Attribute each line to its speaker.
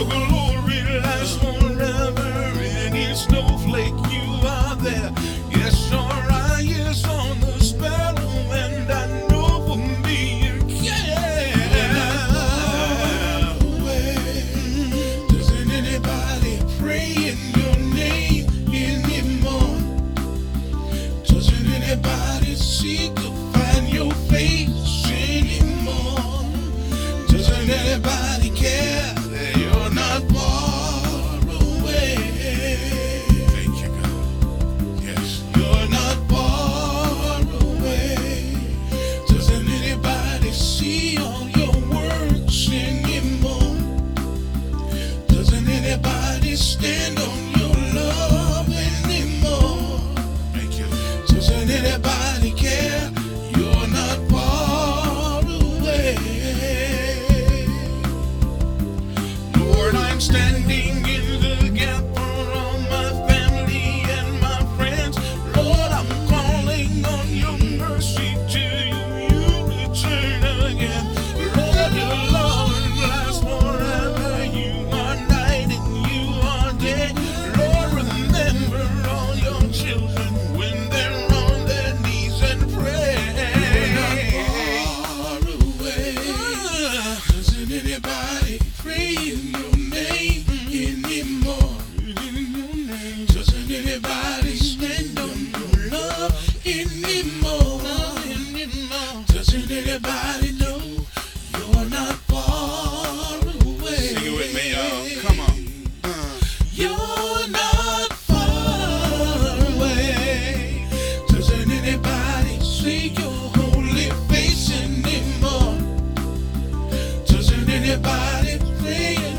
Speaker 1: you. will need anybody know you're not far away? Sing it with me, y'all. Come on. You're not far away. Doesn't anybody see your holy face anymore? Doesn't anybody pray?